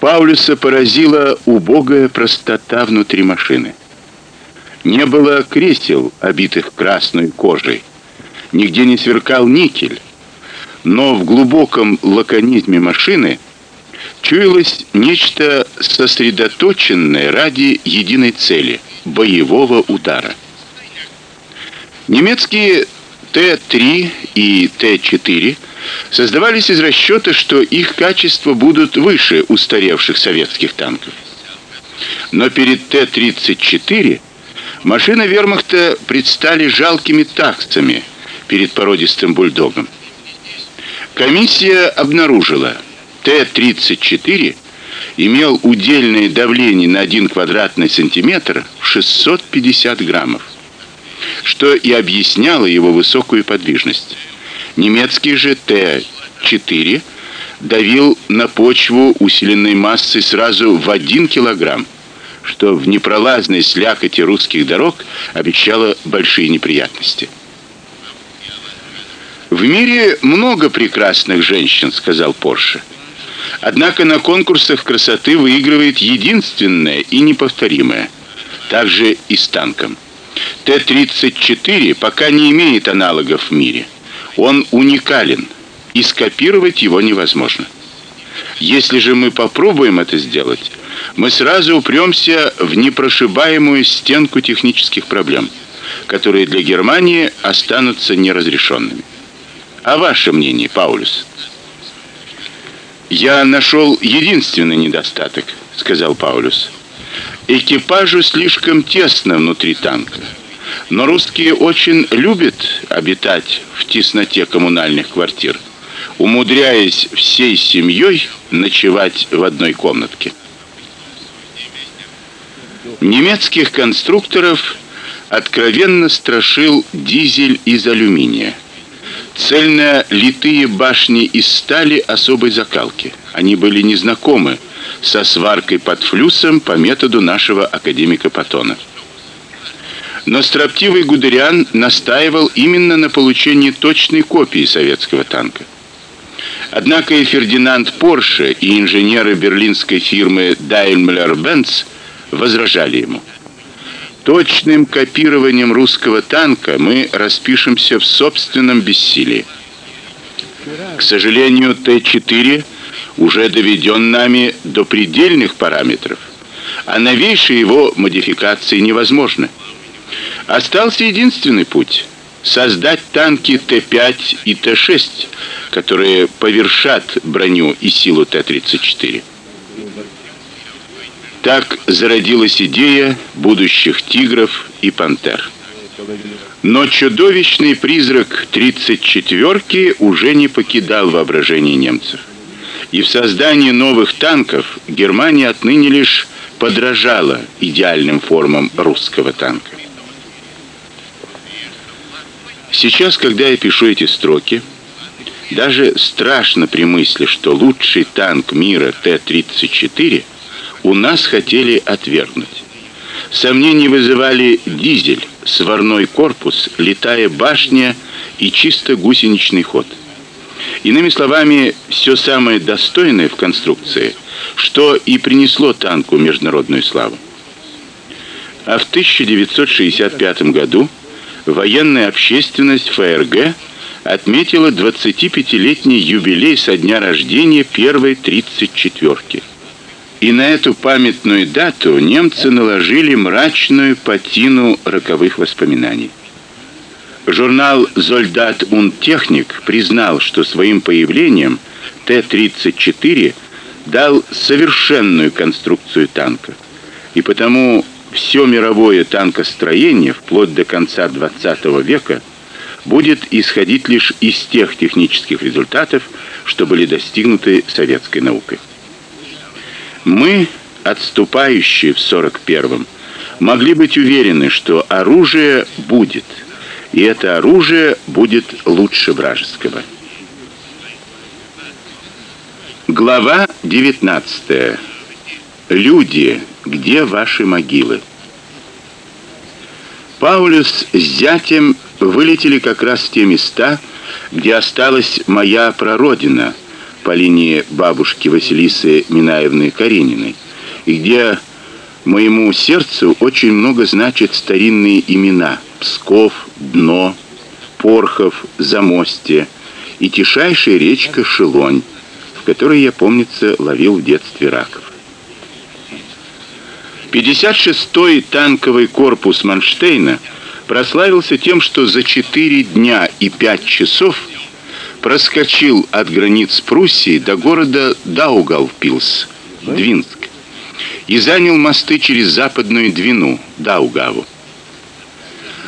Паулюса поразила убогая простота внутри машины. Не было кресел, обитых красной кожей. Нигде не сверкал никель. Но в глубоком лаконизме машины чуялось нечто сосредоточенное ради единой цели боевого удара. Немецкие Т-3 и Т-4 создавались из расчета, что их качества будут выше устаревших советских танков. Но перед Т-34 машины Вермахта предстали жалкими таксами перед породистым бульдогом. Комиссия обнаружила, Т-34 имел удельное давление на 1 квадратный сантиметр в 650 граммов, что и объясняло его высокую подвижность. Немецкий же Т-4 давил на почву усиленной массой сразу в 1 килограмм, что в непролазной слякоти русских дорог обещало большие неприятности. В мире много прекрасных женщин, сказал Порше. Однако на конкурсах красоты выигрывает единственная и неповторимая. Также и с танком. Т-34 пока не имеет аналогов в мире. Он уникален, и скопировать его невозможно. Если же мы попробуем это сделать, мы сразу упремся в непрошибаемую стенку технических проблем, которые для Германии останутся неразрешенными. А ваше мнение, Паулюс? Я нашел единственный недостаток, сказал Паулюс. Экипажу слишком тесно внутри танка. Но русские очень любят обитать в тесноте коммунальных квартир, умудряясь всей семьей ночевать в одной комнатке. Немецких конструкторов откровенно страшил дизель из алюминия. Цельно литые башни из стали особой закалки. Они были незнакомы со сваркой под флюсом по методу нашего академика Патона. Но строптивый Гудериан настаивал именно на получении точной копии советского танка. Однако и Фердинанд Порше, и инженеры берлинской фирмы Daimler-Benz возражали ему. Точным копированием русского танка мы распишемся в собственном бессилии. К сожалению, Т-4 уже доведен нами до предельных параметров, а новейшие его модификации невозможны. Остался единственный путь создать танки Т-5 и Т-6, которые повершат броню и силу Т-34. Так зародилась идея будущих тигров и пантер. Но чудовищный призрак 34-ки уже не покидал воображение немцев. И в создании новых танков Германия отныне лишь подражала идеальным формам русского танка. Сейчас, когда я пишу эти строки, даже страшно при мысли, что лучший танк мира Т-34 у нас хотели отвергнуть. Сомнения вызывали дизель, сварной корпус, летая башня и чисто гусеничный ход. Иными словами, все самое достойное в конструкции, что и принесло танку международную славу. А в 1965 году военная общественность ФРГ отметила 25-летний юбилей со дня рождения первой 34-ки. И на эту памятную дату немцы наложили мрачную патину роковых воспоминаний. Журнал und Technik признал, что своим появлением Т-34 дал совершенную конструкцию танка. И потому все мировое танкостроение вплоть до конца 20 века будет исходить лишь из тех технических результатов, что были достигнуты советской наукой. Мы, отступающие в 41-м, могли быть уверены, что оружие будет, и это оружие будет лучше вражеского. Глава 19. Люди, где ваши могилы? Паулюс с зятем вылетели как раз в те места, где осталась моя прародина, по линии бабушки Василисы Минаевны Карениной, и где моему сердцу очень много значат старинные имена: Псков, Дно, Порхов, Замостье и тишайшая речка Шелонь, в которой я, помнится, ловил в детстве раков. 56-й танковый корпус Манштейна прославился тем, что за 4 дня и 5 часов проскочил от границ Пруссии до города Даугавпилс, Двинск, и занял мосты через западную Двину, Даугаву.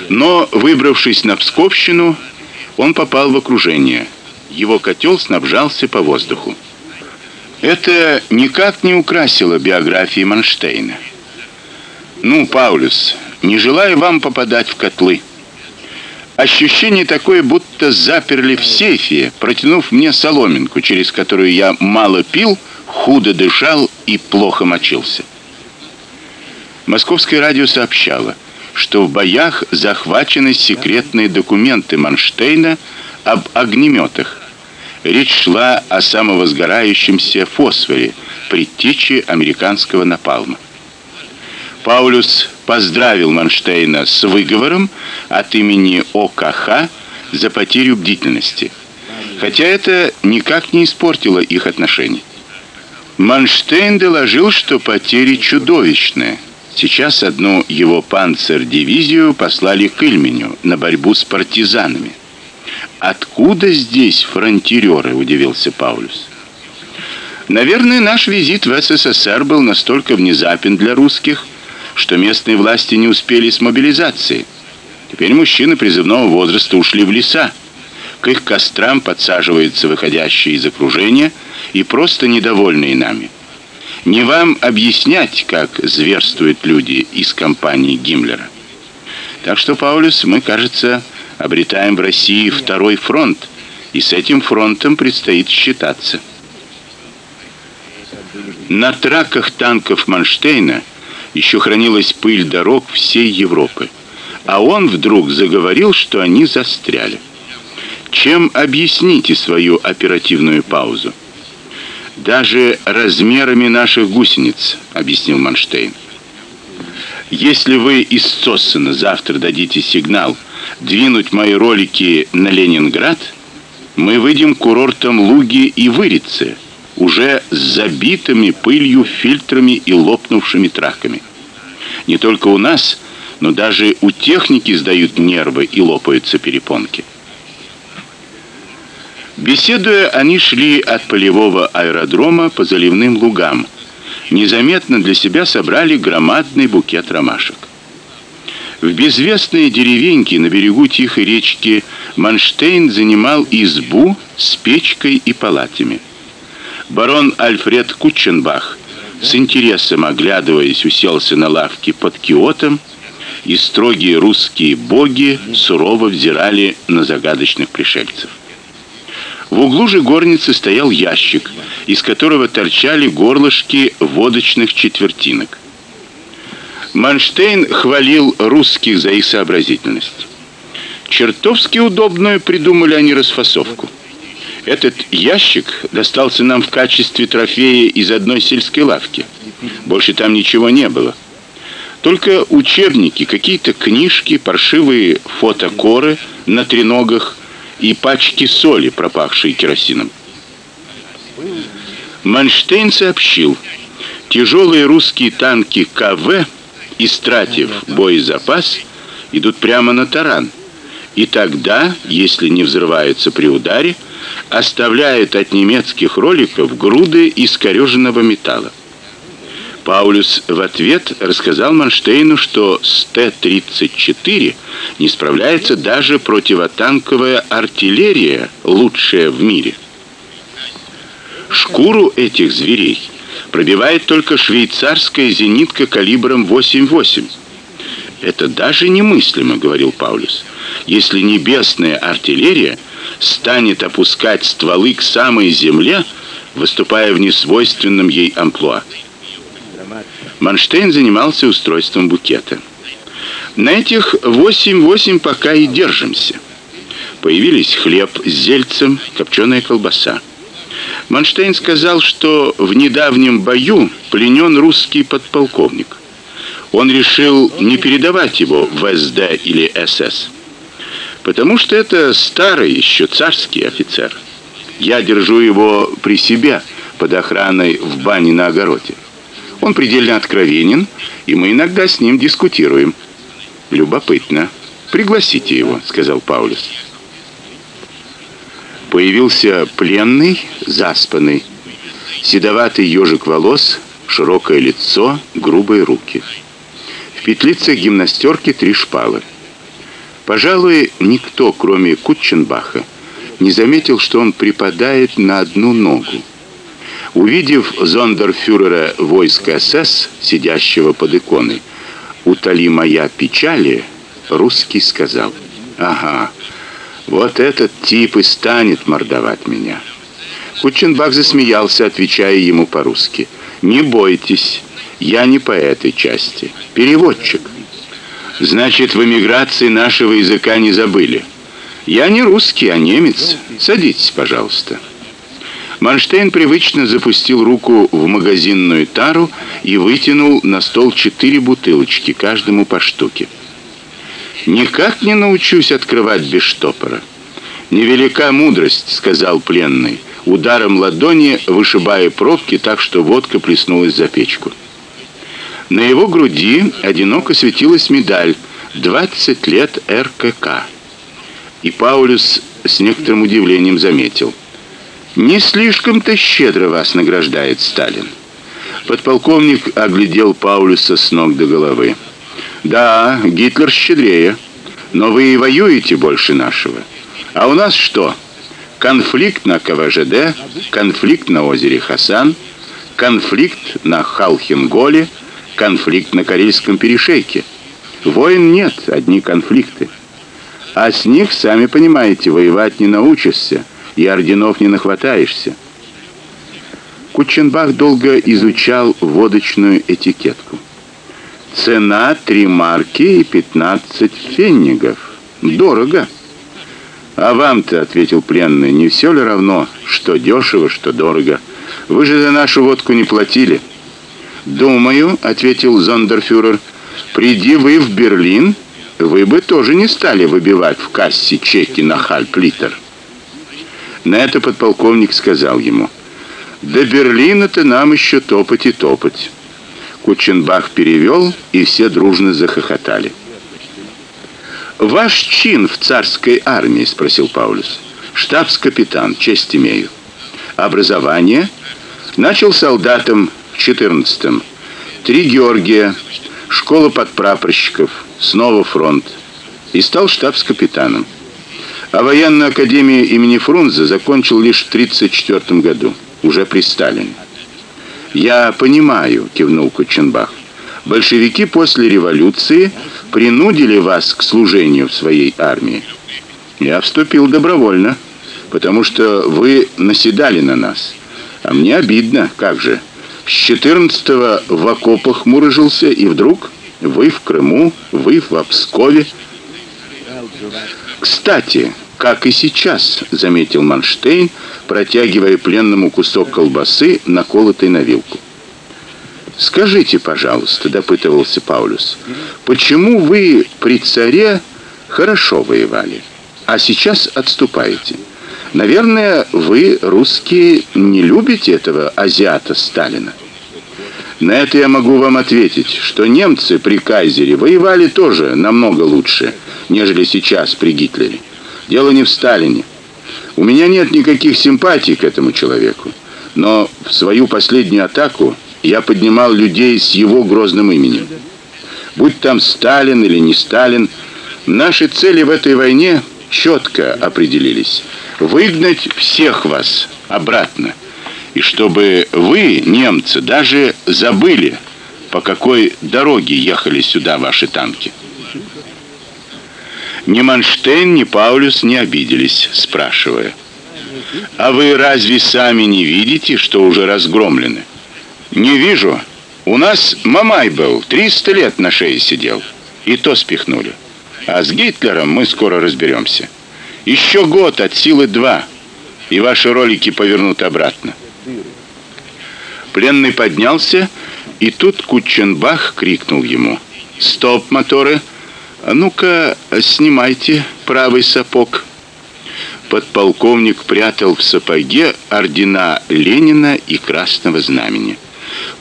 Но, выбравшись на Псковщину, он попал в окружение. Его котел снабжался по воздуху. Это никак не украсило биографии Манштейна. Ну, Паулюс, не желаю вам попадать в котлы. Ощущение такое, будто заперли в сейфе, протянув мне соломинку, через которую я мало пил, худо дышал и плохо мочился. Московское радио сообщало, что в боях захвачены секретные документы Манштейна об огнеметах. Речь шла о самовозгорающемся фосфоре, предтече американского напалма. Паулюс поздравил Манштейна с выговором от имени ОКХ за потерю бдительности. Хотя это никак не испортило их отношения. Манштейн доложил, что потери чудовищные. Сейчас одну его панцер-дивизию послали к Ильменю на борьбу с партизанами. Откуда здесь фронтирёры, удивился Паулюс. Наверное, наш визит в СССР был настолько внезапен для русских, что местные власти не успели с мобилизацией. Теперь мужчины призывного возраста ушли в леса. К их кострам подсаживаются выходящие из окружения и просто недовольные нами. Не вам объяснять, как зверствуют люди из компании Гиммлера. Так что, Паулюс, мы, кажется, обретаем в России второй фронт, и с этим фронтом предстоит считаться. На траках танков Манштейна еще хранилась пыль дорог всей Европы. А он вдруг заговорил, что они застряли. Чем объясните свою оперативную паузу? Даже размерами наших гусениц, объяснил Манштейн. Если вы из Соссена завтра дадите сигнал двинуть мои ролики на Ленинград, мы выйдем курортом Луги и Вырицы уже с забитыми пылью фильтрами и лопнувшими траками. Не только у нас, но даже у техники сдают нервы и лопаются перепонки. Беседуя, они шли от полевого аэродрома по заливным лугам. Незаметно для себя собрали громадный букет ромашек. В безвестной деревеньке на берегу тихой речки Манштейн занимал избу с печкой и палатами. Барон Альфред Кутченбах, с интересом оглядываясь, уселся на лавке под киотом, и строгие русские боги сурово взирали на загадочных пришельцев. В углу же горницы стоял ящик, из которого торчали горлышки водочных четвертинок. Манштейн хвалил русских за их сообразительность. Чертовски удобную придумали они расфасовку. Этот ящик достался нам в качестве трофея из одной сельской лавки. Больше там ничего не было. Только учебники, какие-то книжки, паршивые фотокоры на треногах и пачки соли, пропахшие керосином. Манштейн сообщил: тяжелые русские танки КВ, истратив боезапас, идут прямо на таран. И тогда, если не взрываются при ударе, оставляют от немецких роликов груды искореженного металла. Паулюс в ответ рассказал Манштейну, что с Т-34 не справляется даже противотанковая артиллерия, лучшая в мире. Шкуру этих зверей пробивает только швейцарская зенитка калибром 8.8. Это даже немыслимо, говорил Паулюс. Если небесная артиллерия станет опускать стволы к самой земле, выступая в несвойственном ей амплуа. Манштейн занимался устройством букета. На этих 8-8 пока и держимся. Появились хлеб с зельцем, копченая колбаса. Манштейн сказал, что в недавнем бою пленен русский подполковник. Он решил не передавать его в СД или СС, потому что это старый еще царский офицер. Я держу его при себе под охраной в бане на огороде. Он предельно откровенен, и мы иногда с ним дискутируем. Любопытно. Пригласите его, сказал Паулюс. Появился пленный, заспанный, седоватый ежик волос, широкое лицо, грубые руки. В петлицах гимнастерки три шпалы. Пожалуй, никто, кроме Кутченбаха, не заметил, что он припадает на одну ногу. Увидев зондерфюрера войск СС, сидящего под иконой, «Утоли моя печали», русский сказал, «Ага, вот этот тип и станет мордовать меня». Кученбах засмеялся, отвечая ему по-русски, «Не бойтесь, я не по этой части, переводчик». «Значит, в эмиграции нашего языка не забыли». «Я не русский, а немец. Садитесь, пожалуйста». Манштейн привычно запустил руку в магазинную тару и вытянул на стол четыре бутылочки, каждому по штуке. Никак не научусь открывать без штопора. Невелика мудрость, сказал пленный, ударом ладони вышибая пробки так, что водка плеснулась за печку. На его груди одиноко светилась медаль «20 лет РКК». И Паулюс с некоторым удивлением заметил – не слишком-то щедро вас награждает Сталин. Подполковник оглядел Паулюса с ног до головы. Да, Гитлер щедрее, но вы и воюете больше нашего. А у нас что? Конфликт на КВЖД, конфликт на озере Хасан, конфликт на Халхинголе, конфликт на Карельском перешейке. Войн нет, одни конфликты. А с них, сами понимаете, воевать не научишься и орденов не нахватаешься. Кученбах долго изучал водочную этикетку. Цена три марки и пятнадцать феннигов. Дорого. А вам-то, ответил пленный, не все ли равно, что дешево, что дорого? Вы же за нашу водку не платили. Думаю, ответил зондерфюрер, приди вы в Берлин, вы бы тоже не стали выбивать в кассе чеки на хальп-литр. На это подполковник сказал ему: "До Берлина-то нам еще топать и топать". Кученбах перевел, и все дружно захохотали. Ваш чин в царской армии, спросил Паулюс. Штабс-капитан, честь имею. Образование начал солдатом в 14-м. Три Георгия, школа подпрапорщиков, снова фронт и стал штабс-капитаном а военную академию имени Фрунзе закончил лишь в 34 году, уже при Сталине. Я понимаю, кивнул Коченбах. Большевики после революции принудили вас к служению в своей армии. Я вступил добровольно, потому что вы наседали на нас. А мне обидно, как же? С 14-го в окопах мурыжился и вдруг вы в Крыму, вы в Пскове. Кстати, как и сейчас, заметил Манштейн, протягивая пленному кусок колбасы, наколотый на вилку. Скажите, пожалуйста, допытывался Паулюс. Почему вы при царе хорошо воевали, а сейчас отступаете? Наверное, вы русские не любите этого азиата Сталина. На это я могу вам ответить, что немцы при кайзере воевали тоже намного лучше, нежели сейчас при Гитлере. Дело не в Сталине. У меня нет никаких симпатий к этому человеку, но в свою последнюю атаку я поднимал людей с его грозным именем. Будь там Сталин или не Сталин, наши цели в этой войне четко определились: выгнать всех вас обратно и чтобы вы, немцы, даже забыли, по какой дороге ехали сюда ваши танки. Ни Манштейн, ни Паулюс не обиделись, спрашивая: "А вы разве сами не видите, что уже разгромлены?" "Не вижу. У нас Мамай был, 300 лет на шее сидел, и то спихнули. А с Гитлером мы скоро разберемся. Еще год от силы два. и ваши ролики повернут обратно. Пленный поднялся, и тут Кученбах крикнул ему: "Стоп, моторы! А ну-ка, снимайте правый сапог". Подполковник прятал в сапоге ордена Ленина и Красного Знамени.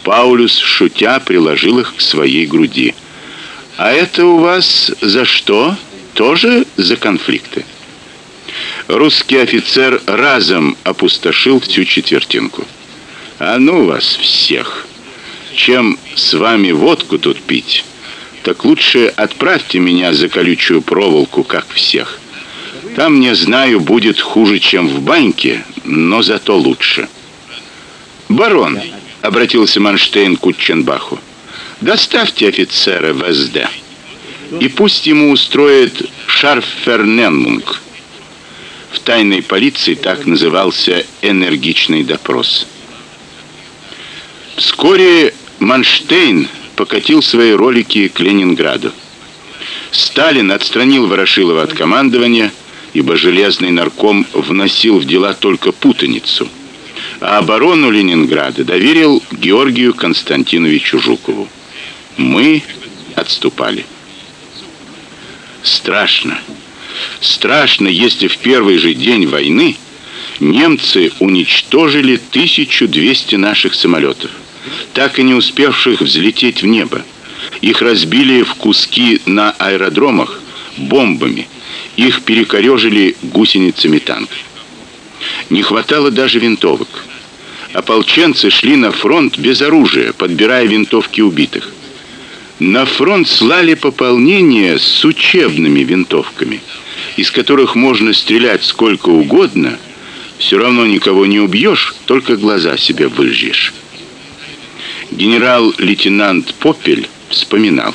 Паулюс, шутя, приложил их к своей груди. А это у вас за что? Тоже за конфликты. Русский офицер разом опустошил всю четвертинку. А ну вас всех. Чем с вами водку тут пить? Так лучше отправьте меня за колючую проволоку, как всех. Там, не знаю, будет хуже, чем в баньке, но зато лучше. Барон, обратился Манштейн к Кутченбаху. Доставьте офицера в СД. И пусть ему устроит Шарферненмунг. В тайной полиции так назывался энергичный допрос. Вскоре Манштейн покатил свои ролики к Ленинграду. Сталин отстранил Ворошилова от командования, ибо железный нарком вносил в дела только путаницу. А оборону Ленинграда доверил Георгию Константиновичу Жукову. Мы отступали. Страшно. Страшно, если в первый же день войны немцы уничтожили 1200 наших самолетов так и не успевших взлететь в небо. Их разбили в куски на аэродромах бомбами. Их перекорежили гусеницами танков. Не хватало даже винтовок. Ополченцы шли на фронт без оружия, подбирая винтовки убитых. На фронт слали пополнение с учебными винтовками, из которых можно стрелять сколько угодно, все равно никого не убьешь, только глаза себе выжжешь. Генерал-лейтенант Попель вспоминал: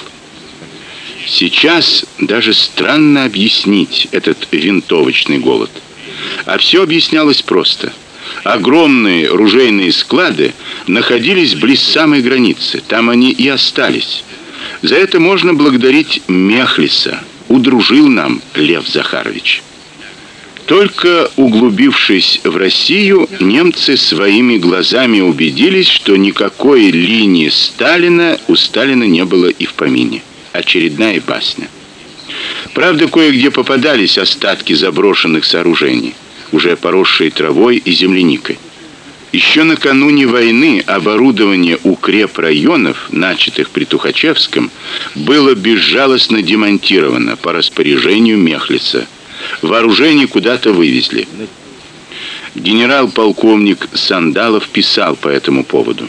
Сейчас даже странно объяснить этот винтовочный голод. А все объяснялось просто. Огромные ружейные склады находились близ самой границы. Там они и остались. За это можно благодарить Мехлиса. Удружил нам Лев Захарович. Только углубившись в Россию, немцы своими глазами убедились, что никакой линии Сталина у Сталина не было и в помине. Очередная басня. Правда, кое-где попадались остатки заброшенных сооружений, уже поросшие травой и земляникой. Еще накануне войны оборудование укрепрайонов, начатых при Тухачевском, было безжалостно демонтировано по распоряжению Мехлиса – Вооружение куда-то вывезли. Генерал-полковник Сандалов писал по этому поводу.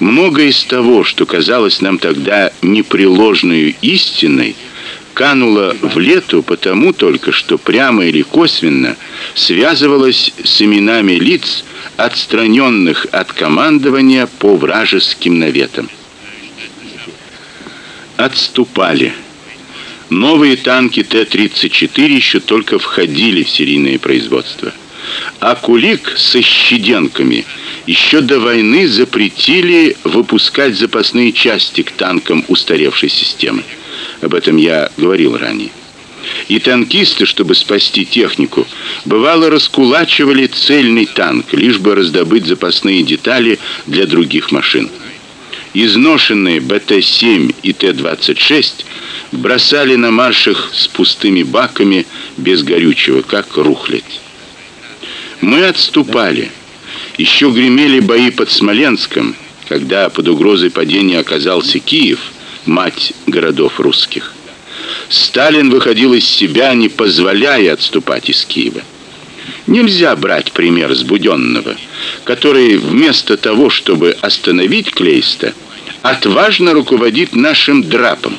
Многое из того, что казалось нам тогда непреложной истиной, кануло в лету потому только, что прямо или косвенно связывалось с именами лиц, отстраненных от командования по вражеским наветам. Отступали Новые танки Т-34 еще только входили в серийное производство. А Кулик со щеденками еще до войны запретили выпускать запасные части к танкам устаревшей системы. Об этом я говорил ранее. И танкисты, чтобы спасти технику, бывало раскулачивали цельный танк, лишь бы раздобыть запасные детали для других машин. Изношенные БТ-7 и Т-26 бросали на маршах с пустыми баками без горючего, как рухлядь. Мы отступали. Еще гремели бои под Смоленском, когда под угрозой падения оказался Киев, мать городов русских. Сталин выходил из себя, не позволяя отступать из Киева. Нельзя брать пример с Будённого, который вместо того, чтобы остановить Клейста, отважно руководит нашим драпом.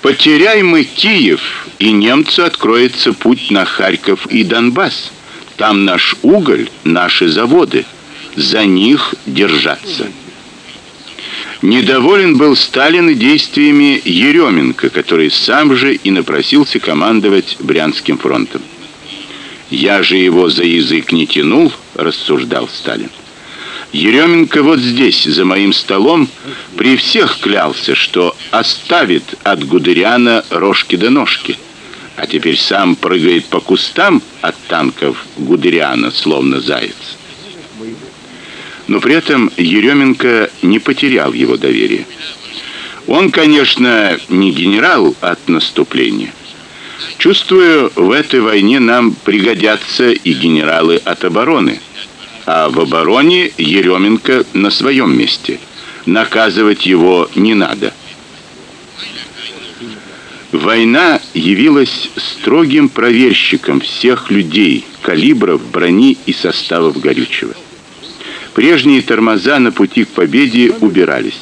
Потеряй мы Киев, и немцу откроется путь на Харьков и Донбасс. Там наш уголь, наши заводы. За них держаться. Недоволен был Сталин действиями Еременко, который сам же и напросился командовать Брянским фронтом. Я же его за язык не тянул, рассуждал Сталин. Еременко вот здесь, за моим столом, при всех клялся, что оставит от Гудериана рожки до ножки. а теперь сам прыгает по кустам от танков Гудериана, словно заяц. Но при этом Еременко не потерял его доверие. Он, конечно, не генерал от наступления. Чувствую, в этой войне нам пригодятся и генералы от обороны. А в обороне Еременко на своем месте. Наказывать его не надо. Война явилась строгим проверщиком всех людей, калибров, брони и составов горючего. Прежние тормоза на пути к победе убирались.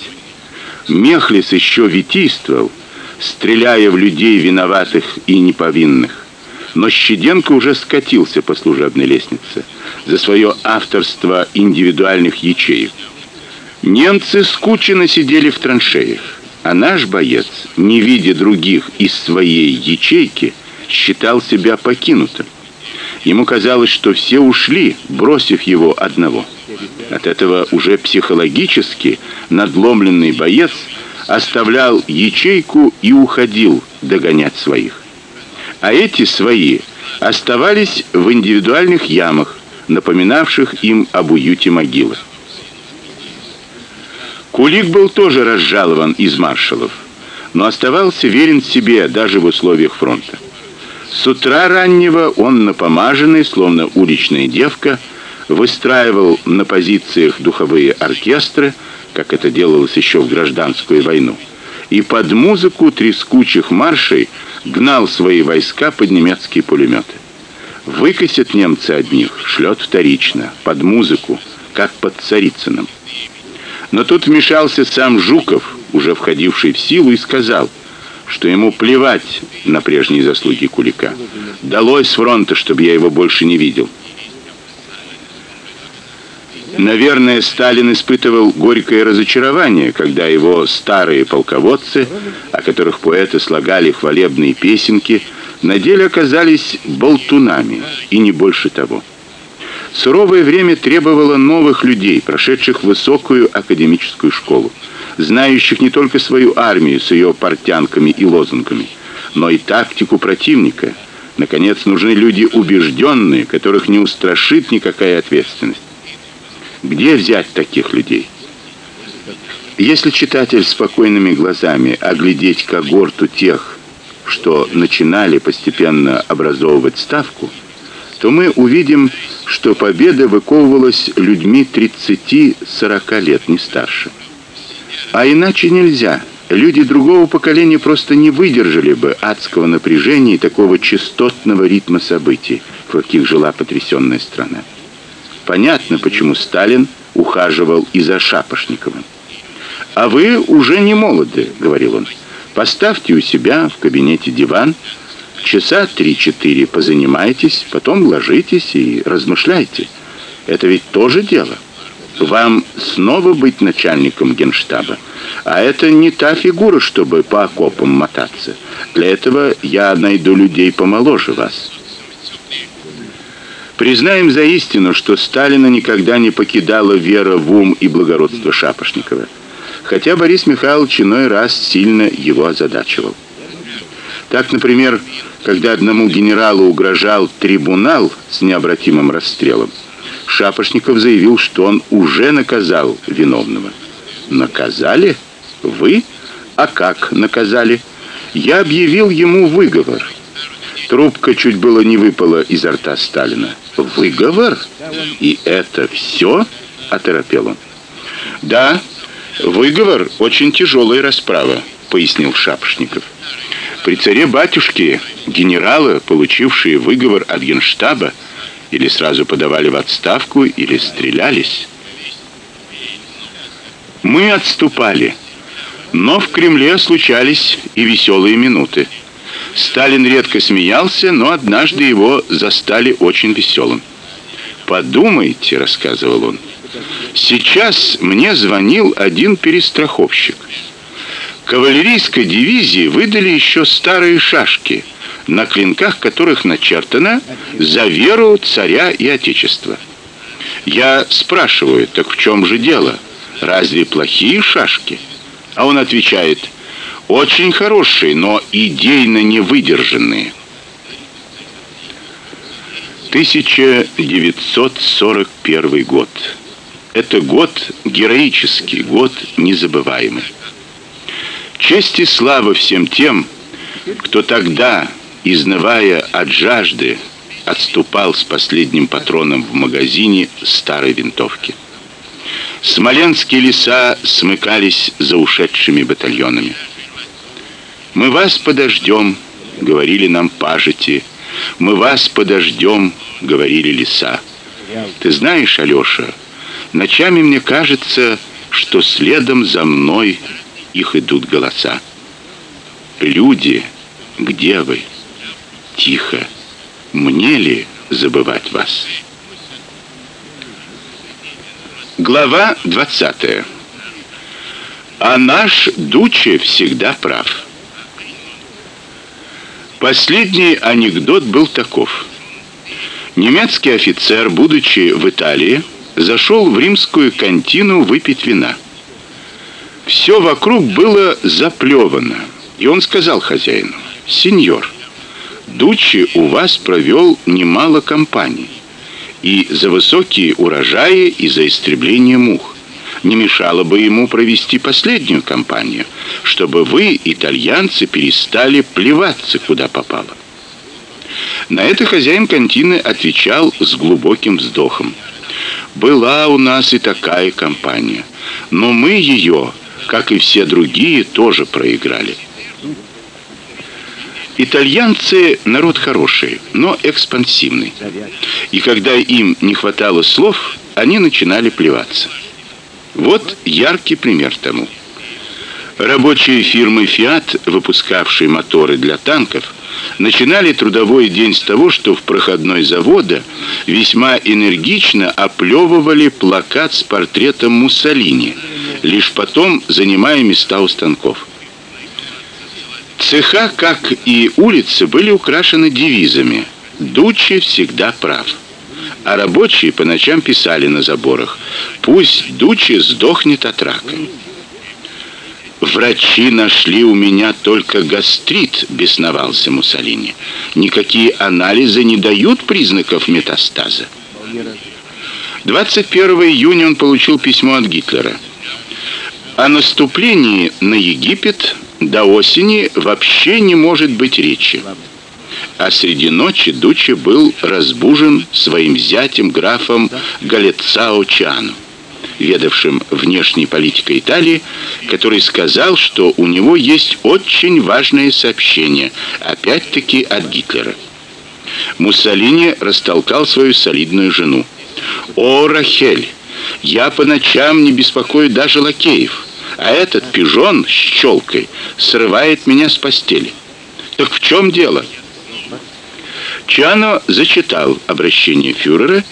Мехлис еще витийствовал, стреляя в людей виноватых и неповинных. Но Щеденко уже скатился по служебной лестнице за свое авторство индивидуальных ячеек. Немцы скучно сидели в траншеях, а наш боец, не видя других из своей ячейки, считал себя покинутым. Ему казалось, что все ушли, бросив его одного. От этого уже психологически надломленный боец оставлял ячейку и уходил догонять своих. А эти свои оставались в индивидуальных ямах, напоминавших им об уюте могилы. Кулик был тоже разжалован из маршалов, но оставался верен себе даже в условиях фронта. С утра раннего он напомаженный, словно уличная девка, выстраивал на позициях духовые оркестры, как это делалось еще в гражданскую войну, и под музыку трескучих маршей гнал свои войска под немецкие пулеметы. Выкосят немцы одних, шлет вторично, под музыку, как под Царицыным. Но тут вмешался сам Жуков, уже входивший в силу, и сказал, что ему плевать на прежние заслуги Кулика. Далось с фронта, чтобы я его больше не видел. Наверное, Сталин испытывал горькое разочарование, когда его старые полководцы, о которых поэты слагали хвалебные песенки, на деле оказались болтунами, и не больше того. Суровое время требовало новых людей, прошедших высокую академическую школу, знающих не только свою армию с ее портянками и лозунгами, но и тактику противника. Наконец, нужны люди убежденные, которых не устрашит никакая ответственность. Где взять таких людей? Если читатель спокойными глазами оглядеть когорту тех, что начинали постепенно образовывать ставку, то мы увидим, что победа выковывалась людьми 30-40 лет, не старше. А иначе нельзя. Люди другого поколения просто не выдержали бы адского напряжения и такого частотного ритма событий, в каких жила потрясенная страна. Понятно, почему Сталин ухаживал и за Шапошниковым. А вы уже не молоды, говорил он. Поставьте у себя в кабинете диван, часа три-четыре позанимайтесь, потом ложитесь и размышляйте. Это ведь тоже дело. Вам снова быть начальником Генштаба. А это не та фигура, чтобы по окопам мотаться. Для этого я найду людей помоложе вас. Признаем за истину, что Сталина никогда не покидала вера в ум и благородство Шапошникова, хотя Борис Михайлович иной раз сильно его озадачивал. Так, например, когда одному генералу угрожал трибунал с необратимым расстрелом, Шапошников заявил, что он уже наказал виновного. Наказали? Вы? А как наказали? Я объявил ему выговор. Трубка чуть было не выпала изо рта Сталина. Выговор? И это все? оторопел он. Да, выговор очень тяжелая расправа, пояснил Шапошников. При царе батюшке генералы, получившие выговор от Генштаба, или сразу подавали в отставку, или стрелялись. Мы отступали. Но в Кремле случались и веселые минуты. Сталин редко смеялся, но однажды его застали очень веселым. "Подумайте", рассказывал он. "Сейчас мне звонил один перестраховщик. Кавалерийской дивизии выдали еще старые шашки, на клинках которых начертано за веру царя и отечества. Я спрашиваю: "Так в чем же дело? Разве плохие шашки?" А он отвечает: "Очень хорошие, но идейно не выдержанные". 1941 год. Это год героический, год незабываемый. Честь и слава всем тем, кто тогда, изнывая от жажды, отступал с последним патроном в магазине старой винтовки. Смоленские леса смыкались за ушедшими батальонами. Мы вас подождем, говорили нам пажити. Мы вас подождем, говорили леса. Ты знаешь, Алёша, ночами мне кажется, что следом за мной их идут голоса. Люди, где вы? Тихо. Мне ли забывать вас? Глава 20. А наш Дуче всегда прав. Последний анекдот был таков. Немецкий офицер, будучи в Италии, зашел в римскую кантину выпить вина. Все вокруг было заплевано, и он сказал хозяину: "Сеньор, Дучи у вас провел немало кампаний, и за высокие урожаи, и за истребление мух не мешало бы ему провести последнюю кампанию, чтобы вы, итальянцы, перестали плеваться куда попало. На это хозяин кантины отвечал с глубоким вздохом. Была у нас и такая кампания, но мы ее, как и все другие, тоже проиграли. Итальянцы народ хороший, но экспансивный. И когда им не хватало слов, они начинали плеваться. Вот яркий пример тому. Рабочие фирмы Fiat, выпускавшие моторы для танков, начинали трудовой день с того, что в проходной завода весьма энергично оплевывали плакат с портретом Муссолини, лишь потом занимая места у станков. Цеха, как и улицы, были украшены девизами: "Дучи всегда прав" а рабочие по ночам писали на заборах: "Пусть Дучи сдохнет от рака". Врачи нашли у меня только гастрит, бесновался Муссолини. Никакие анализы не дают признаков метастаза. 21 июня он получил письмо от Гитлера. О наступлении на Египет до осени вообще не может быть речи а среди ночи Дуччи был разбужен своим зятем графом Галецао Чану, ведавшим внешней политикой Италии, который сказал, что у него есть очень важное сообщение, опять-таки от Гитлера. Муссолини растолкал свою солидную жену. О, Рахель, я по ночам не беспокою даже лакеев, а этот пижон с челкой срывает меня с постели. Так в чем дело? Чано зачитал обращение фюрера,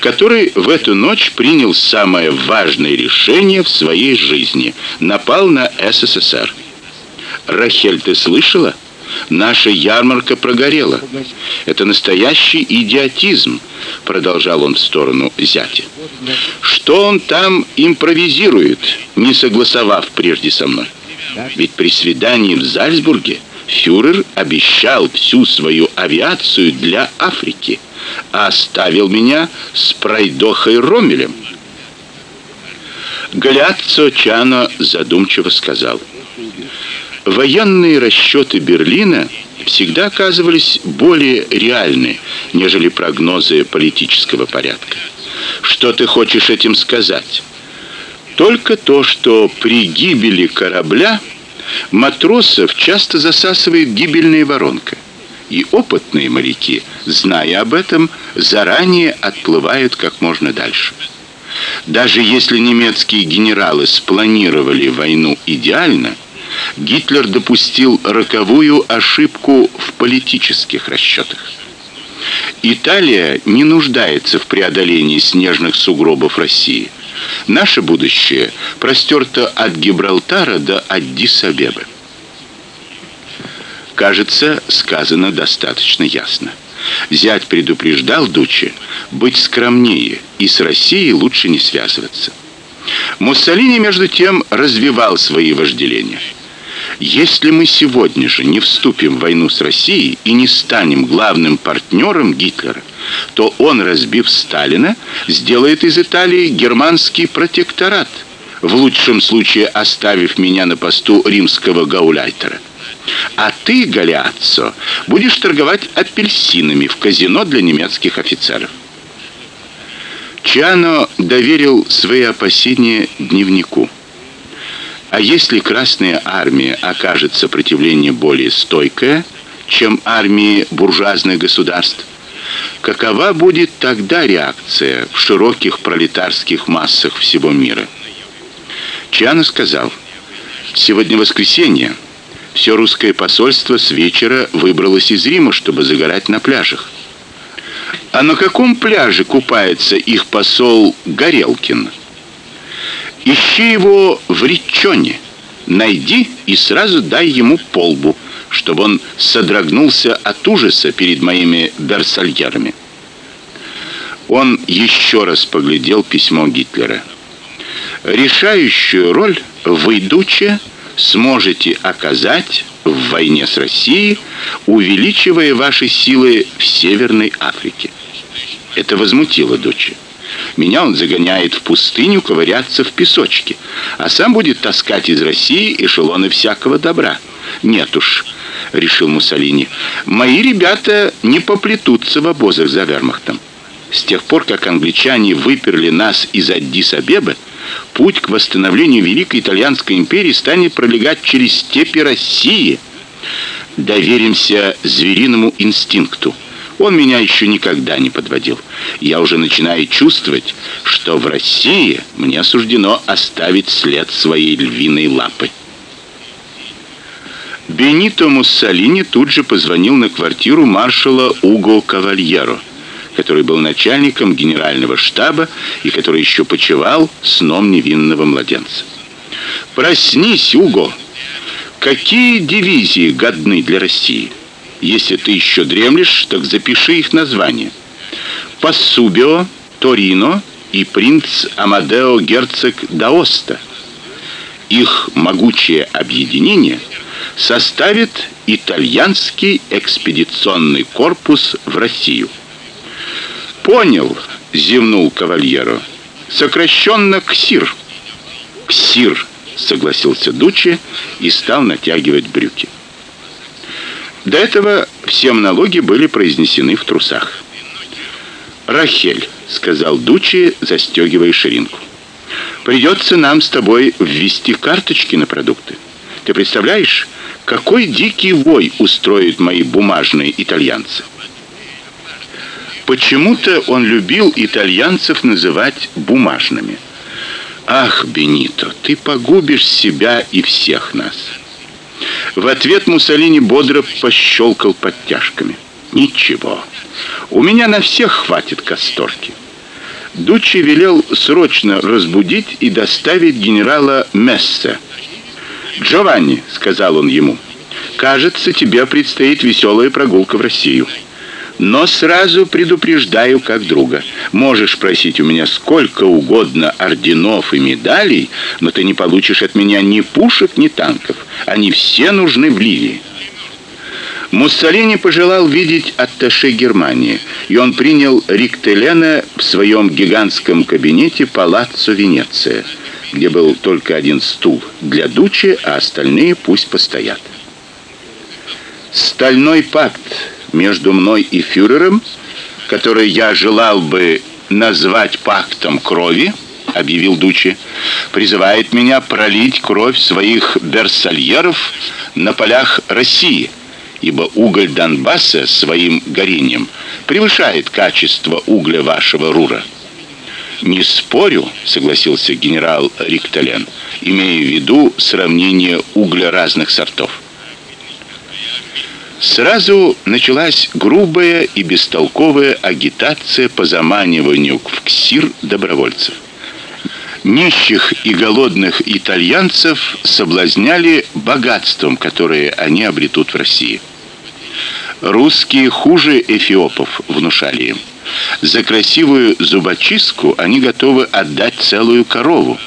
который в эту ночь принял самое важное решение в своей жизни напал на СССР. Рахель, ты слышала? Наша ярмарка прогорела. Это настоящий идиотизм, продолжал он в сторону зятя. Что он там импровизирует, не согласовав прежде со мной? Ведь при свидании в Зальцбурге фюрер обещал всю свою авиацию для Африки, а оставил меня с пройдохой Ромелем. Галяццо Чано задумчиво сказал: "Военные расчеты Берлина всегда оказывались более реальны, нежели прогнозы политического порядка. Что ты хочешь этим сказать? Только то, что при гибели корабля Матросов часто засасывает гибельная воронка. И опытные моряки, зная об этом, заранее отплывают как можно дальше. Даже если немецкие генералы спланировали войну идеально, Гитлер допустил роковую ошибку в политических расчетах. Италия не нуждается в преодолении снежных сугробов России. Наше будущее простерто от Гибралтара до Аддис-Абебы. Кажется, сказано достаточно ясно. Зять предупреждал Дуче быть скромнее и с Россией лучше не связываться. Муссолини между тем развивал свои вожделения. Если мы сегодня же не вступим в войну с Россией и не станем главным партнером Гитлера, то он, разбив Сталина, сделает из Италии германский протекторат, в лучшем случае оставив меня на посту римского гауляйтера. А ты, Галиаццо, будешь торговать апельсинами в казино для немецких офицеров. Чано доверил свои опасения дневнику. А если Красная армия окажет сопротивление более стойкое, чем армии буржуазных государств, какова будет тогда реакция в широких пролетарских массах всего мира? Чано сказал: "Сегодня воскресенье. Все русское посольство с вечера выбралось из Рима, чтобы загорать на пляжах. А на каком пляже купается их посол Горелкин? Ищи его в Ричоне. Найди и сразу дай ему полбу, чтобы он содрогнулся от ужаса перед моими берсальерами. Он еще раз поглядел письмо Гитлера. Решающую роль вы, Дуче, сможете оказать в войне с Россией, увеличивая ваши силы в Северной Африке. Это возмутило дочь. Меня он загоняет в пустыню ковыряться в песочке, а сам будет таскать из России эшелоны всякого добра. Нет уж, решил Муссолини. Мои ребята не поплетутся в обозах за вермахтом. С тех пор, как англичане выперли нас из Аддис-Абебы, путь к восстановлению великой итальянской империи станет пролегать через степи России. Доверимся звериному инстинкту. Он меня еще никогда не подводил. Я уже начинаю чувствовать, что в России мне суждено оставить след своей львиной лапы. Бенито Муссолини тут же позвонил на квартиру маршала Уго Кавальеро, который был начальником генерального штаба и который еще почивал сном невинного младенца. Проснись, Уго. Какие дивизии годны для России? Если ты еще дремлешь, так запиши их названия. Пассубио, Торино и принц Амадео герцог Даоста. Их могучее объединение составит итальянский экспедиционный корпус в Россию. Понял, зевнул кавальеро. Сокращенно КСИР. КСИР, согласился Дуччи и стал натягивать брюки. До этого все монологи были произнесены в трусах. Рахель, сказал Дучи, застегивая ширинку. Придется нам с тобой ввести карточки на продукты. Ты представляешь, какой дикий вой устроят мои бумажные итальянцы? Почему-то он любил итальянцев называть бумажными. Ах, Бенито, ты погубишь себя и всех нас. В ответ Муссолини бодро пощелкал подтяжками. Ничего. У меня на всех хватит касторки. Дуччи велел срочно разбудить и доставить генерала Мессе. "Джованни", сказал он ему. "Кажется, тебе предстоит веселая прогулка в Россию. Но сразу предупреждаю как друга. Можешь просить у меня сколько угодно орденов и медалей, но ты не получишь от меня ни пушек, ни танков. Они все нужны в Ливии. Муссолини пожелал видеть атташе Германии, и он принял Риктелена в своем гигантском кабинете Палаццо Венеция, где был только один стул для дучи, а остальные пусть постоят. Стальной пакт между мной и фюрером, который я желал бы назвать пактом крови, объявил Дучи, призывает меня пролить кровь своих берсальеров на полях России, ибо уголь Донбасса своим горением превышает качество угля вашего Рура. Не спорю, согласился генерал Риктален, имея в виду сравнение угля разных сортов. Сразу началась грубая и бестолковая агитация по заманиванию в КСИР добровольцев. Нищих и голодных итальянцев соблазняли богатством, которое они обретут в России. Русские хуже эфиопов, внушали им. За красивую зубочистку они готовы отдать целую корову.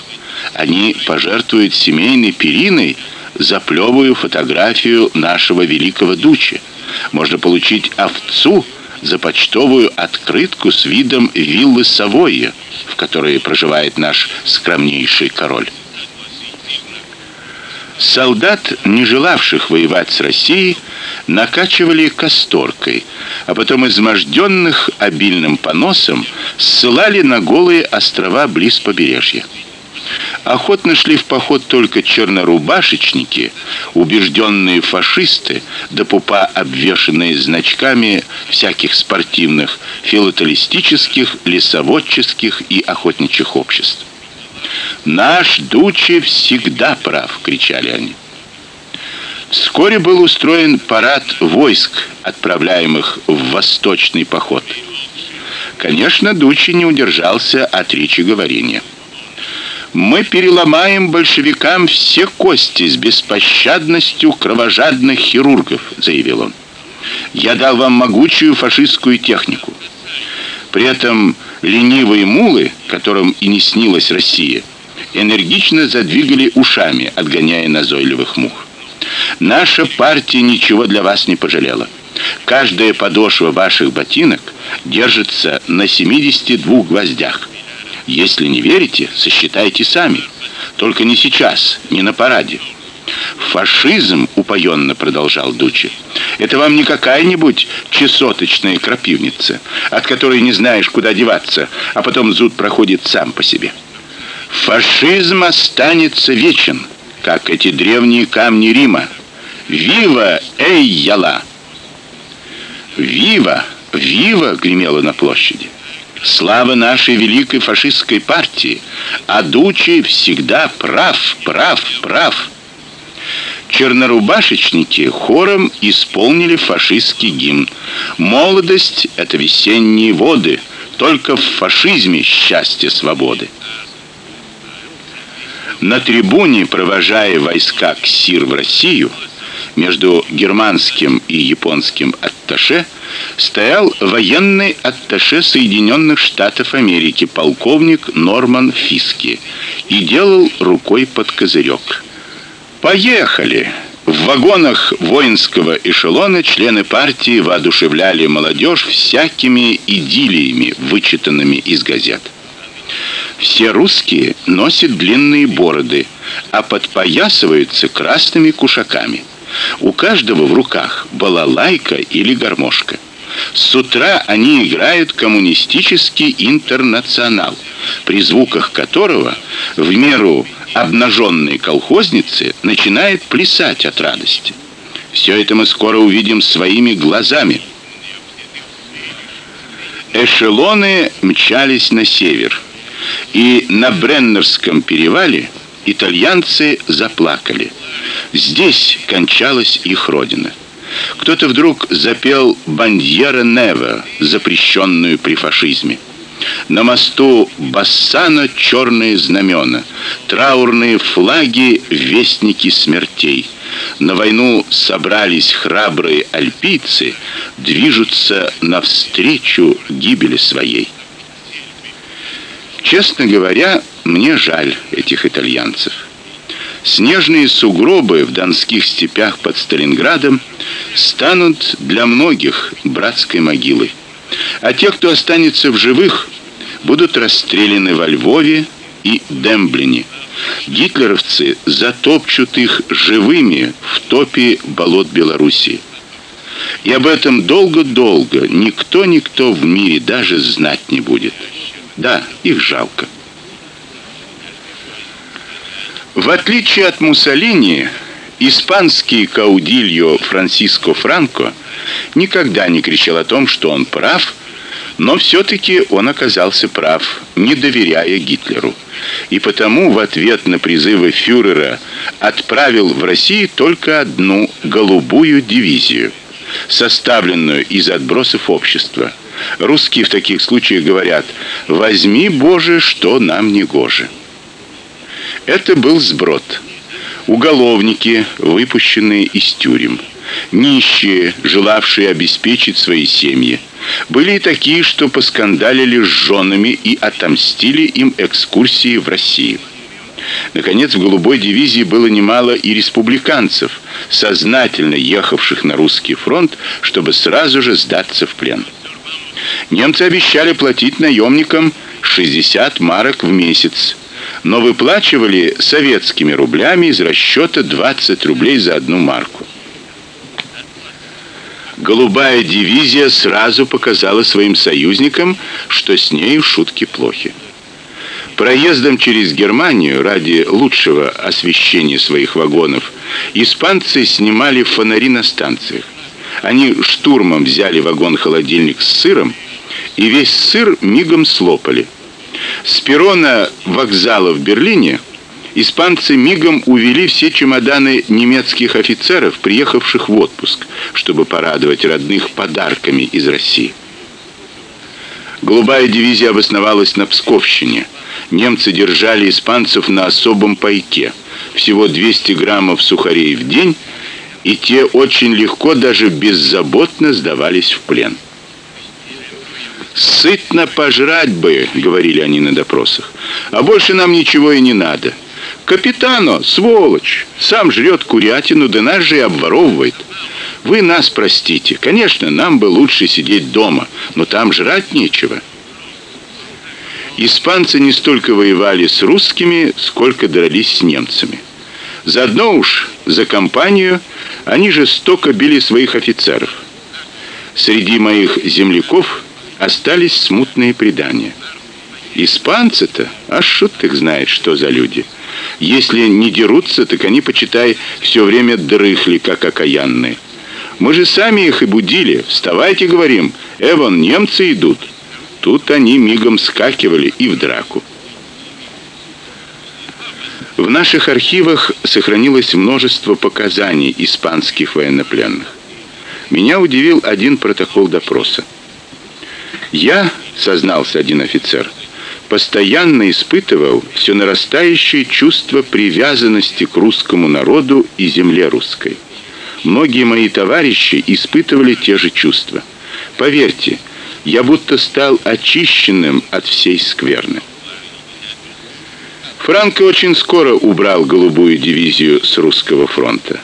Они пожертвуют семейной периной заплевую фотографию нашего великого дучи. Можно получить овцу за почтовую открытку с видом виллы Савойя, в которой проживает наш скромнейший король. Солдат, не желавших воевать с Россией, накачивали касторкой, а потом изможденных обильным поносом ссылали на голые острова близ побережья. Охотно шли в поход только чернорубашечники, убежденные фашисты, да пупа обвешанные значками всяких спортивных, филателистических, лесоводческих и охотничьих обществ. Наш Дуче всегда прав, кричали они. Вскоре был устроен парад войск, отправляемых в восточный поход. Конечно, Дучи не удержался от речи говорения. Мы переломаем большевикам все кости с беспощадностью кровожадных хирургов, заявил он. Я дал вам могучую фашистскую технику. При этом ленивые мулы, которым и не снилась Россия, энергично задвигали ушами, отгоняя назойливых мух. Наша партия ничего для вас не пожалела. Каждая подошва ваших ботинок держится на 72 гвоздях. Если не верите, сосчитайте сами. Только не сейчас, не на параде. Фашизм, упоенно продолжал Дучи. Это вам не какая-нибудь чесоточная крапивница, от которой не знаешь, куда деваться, а потом зуд проходит сам по себе. Фашизм останется вечен, как эти древние камни Рима. Вива, эй, яла! Вива, вива гремело на площади. Слава нашей великой фашистской партии, а Дучи всегда прав, прав, прав. Чернорубашечники хором исполнили фашистский гимн. Молодость это весенние воды, только в фашизме счастье свободы. На трибуне, провожая войска КСИР в Россию, между германским и японским атташе стоял военный атташе Соединенных Штатов Америки полковник Норман Фиски и делал рукой под козырек. Поехали. В вагонах воинского эшелона члены партии воодушевляли молодежь всякими идиллиями, вычитанными из газет. Все русские носят длинные бороды, а подпоясываются красными кушаками. У каждого в руках балалайка или гармошка. С утра они играют коммунистический интернационал, при звуках которого в меру обнаженные колхозницы начинают плясать от радости. Все это мы скоро увидим своими глазами. Эшелоны мчались на север. И на Бреннерском перевале итальянцы заплакали. Здесь кончалась их родина. Кто-то вдруг запел Бандьера Нева, запрещенную при фашизме. На мосту Бассана черные знамена, траурные флаги вестники смертей. На войну собрались храбрые альпийцы, движутся навстречу гибели своей. Честно говоря, мне жаль этих итальянцев. Снежные сугробы в донских степях под Сталинградом станут для многих братской могилой. А те, кто останется в живых, будут расстреляны во Львове и Демблине. Гитлеровцы затопчут их живыми в топе болот Белоруссии. И об этом долго-долго никто никто в мире даже знать не будет. Да, их жалко. В отличие от Муссолини, испанский каудильо Франсиско Франко никогда не кричал о том, что он прав, но все таки он оказался прав, не доверяя Гитлеру. И потому в ответ на призывы фюрера отправил в Россию только одну голубую дивизию, составленную из отбросов общества Русские в таких случаях говорят: "Возьми, Боже, что нам не гоже". Это был сброд. Уголовники, выпущенные из тюрем, нищие, желавшие обеспечить свои семьи. Были и такие, что поскандалили с женами и отомстили им экскурсии в Россию. Наконец, в голубой дивизии было немало и республиканцев, сознательно ехавших на русский фронт, чтобы сразу же сдаться в плен. Немцы обещали платить наемникам 60 марок в месяц, но выплачивали советскими рублями из расчета 20 рублей за одну марку. Голубая дивизия сразу показала своим союзникам, что с ней шутки плохи. Проездом через Германию ради лучшего освещения своих вагонов испанцы снимали фонари на станциях. Они штурмом взяли вагон-холодильник с сыром и весь сыр мигом слопали. С перрона вокзала в Берлине испанцы мигом увели все чемоданы немецких офицеров, приехавших в отпуск, чтобы порадовать родных подарками из России. Голубая дивизия обосновалась на Псковщине. Немцы держали испанцев на особом пайке. Всего 200 граммов сухарей в день, и те очень легко даже беззаботно сдавались в плен. Сытно пожрать бы, говорили они на допросах. А больше нам ничего и не надо. Капитано, сволочь, сам жрет курятину, да нас же и обворовывает. Вы нас простите. Конечно, нам бы лучше сидеть дома, но там жрать нечего. Испанцы не столько воевали с русскими, сколько дрались с немцами. Заодно уж за компанию они жестоко били своих офицеров. Среди моих земляков остались смутные предания. Испанцы-то, а шут их знает, что за люди. Если не дерутся, так они, почитай, все время дрыхли, как окаянные. Мы же сами их и будили. Вставайте, говорим, эвон, немцы идут. Тут они мигом скакивали и в драку. В наших архивах сохранилось множество показаний испанских военнопленных. Меня удивил один протокол допроса. Я, сознался один офицер, постоянно испытывал все нарастающее чувство привязанности к русскому народу и земле русской. Многие мои товарищи испытывали те же чувства. Поверьте, я будто стал очищенным от всей скверны. Франко очень скоро убрал голубую дивизию с русского фронта.